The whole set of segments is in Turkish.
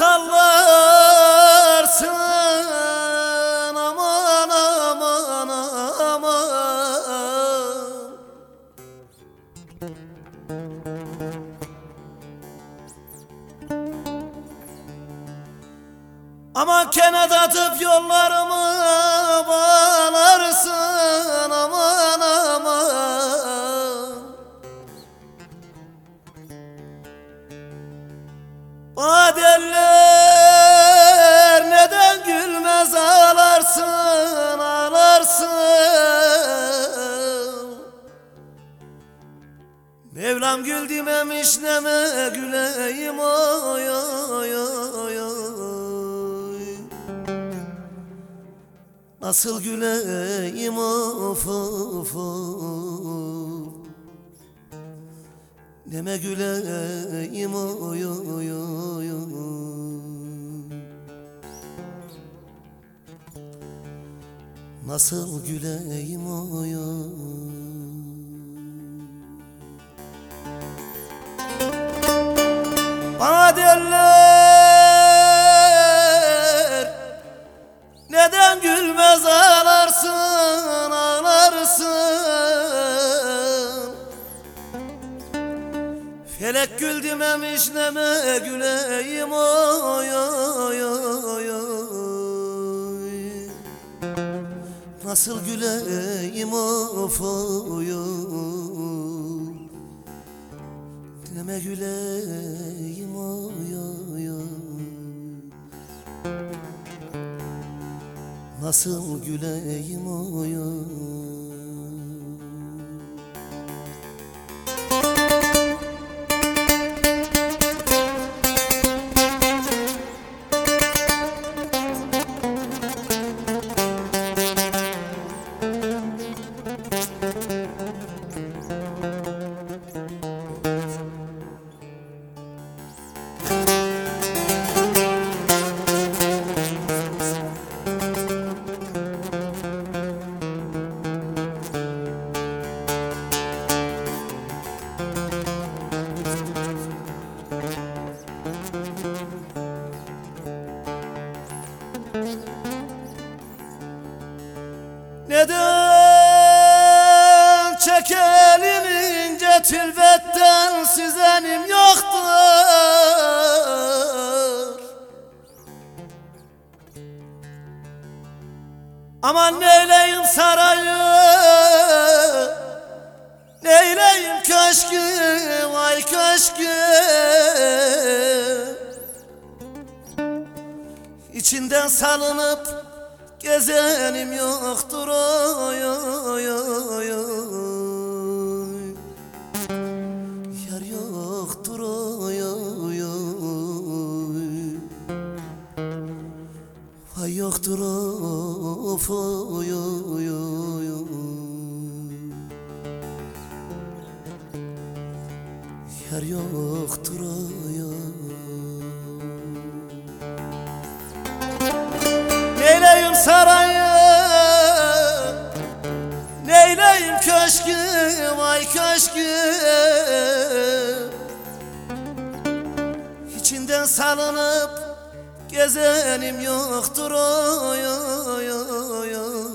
sallarsın. Aman aman aman. Aman kenat atıp yollarımı bağlarsın Mevlam gül dememiş neme güleyim oy oy oy oy Nasıl güleyim of of of. Neme güleyim oy oy oy Nasıl güleyim oy oy derler Neden gülmez ağlarsın ağlarsın? Felek gül dememiş neme güleyim oy oy oy oy. Nasıl güleyim of oy oy. Deme güleyim oy Nasıl güleyim oy oy Neden çekelim ince tülbetten süzenim yoktur? Aman neyleyim sarayı Neyleyim köşkü vay köşkü? İçinden salınıp gezenim yoktur oy oy oy oy. Yar yoktur oy oy oy. Vay yoktur of oy oy oy Yar yoktur oy oy Neyleyim sarayı Neyleyim köşkü vay köşkü İçinden salınıp gezenim yoktur oy oy oy oy.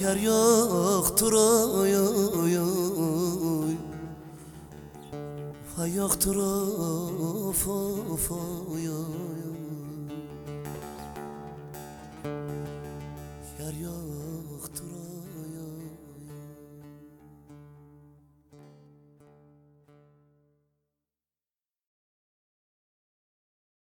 Yar yoktur oy Ha yoktur of of oy oy Yar yoktur oy.